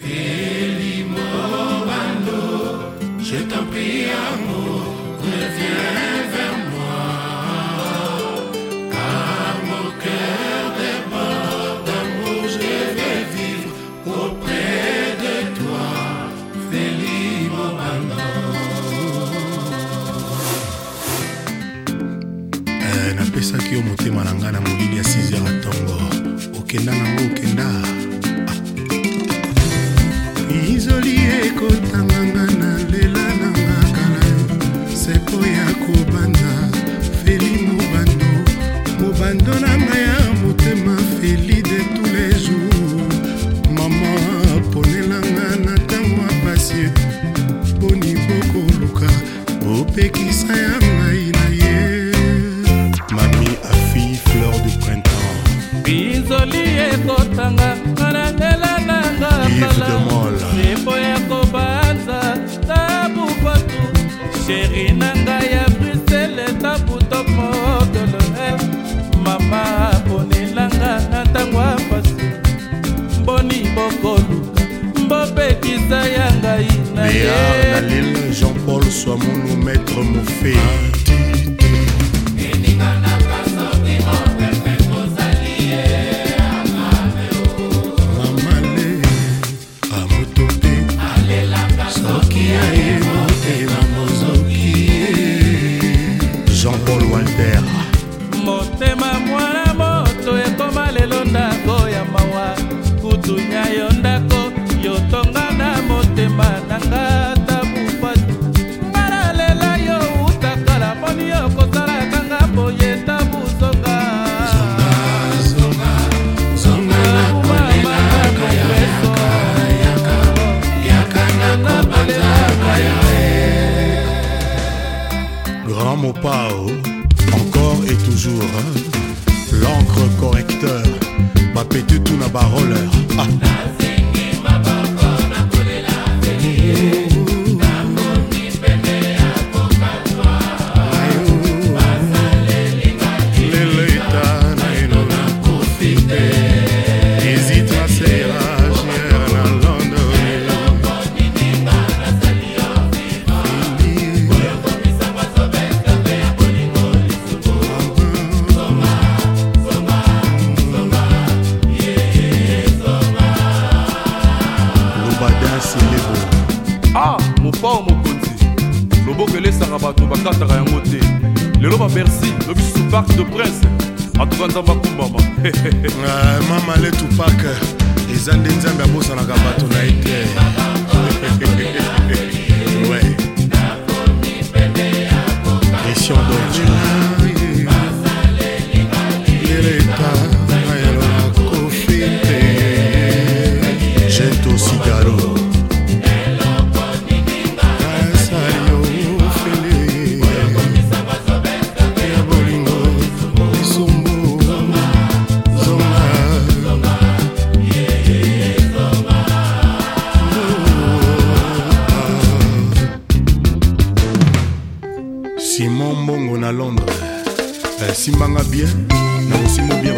Félimo Bando, je t'en prie, amour, reviens vers moi. Car mon cœur déborde d'amour, je vais vivre auprès de toi, Félix Mobano. napesaki yo motema na ngai na molili ya 6 heure ya ntongo okenda nango okenda bizoli ekotanganga na lela nanga kala sepo ya kobanda feli mobando mobando na sheri na ngai ya brisele tabuto mokoloel mama ponelanga na ntango ya mpasi mboni bokolu mbobekisa ya ngai na ye jean paul swamulu maître mofei encore et toujours. Hein. L'encre correcteur, ma pété tout la baroleur. Ah. loboko elesaka bato bakataka yango te lelo babersi lobisusu parke de prince atuka nzambe akumbama mama letu parke eza nde nzambe abosanaka bato na ye te bosimbanga bien nakosimo bien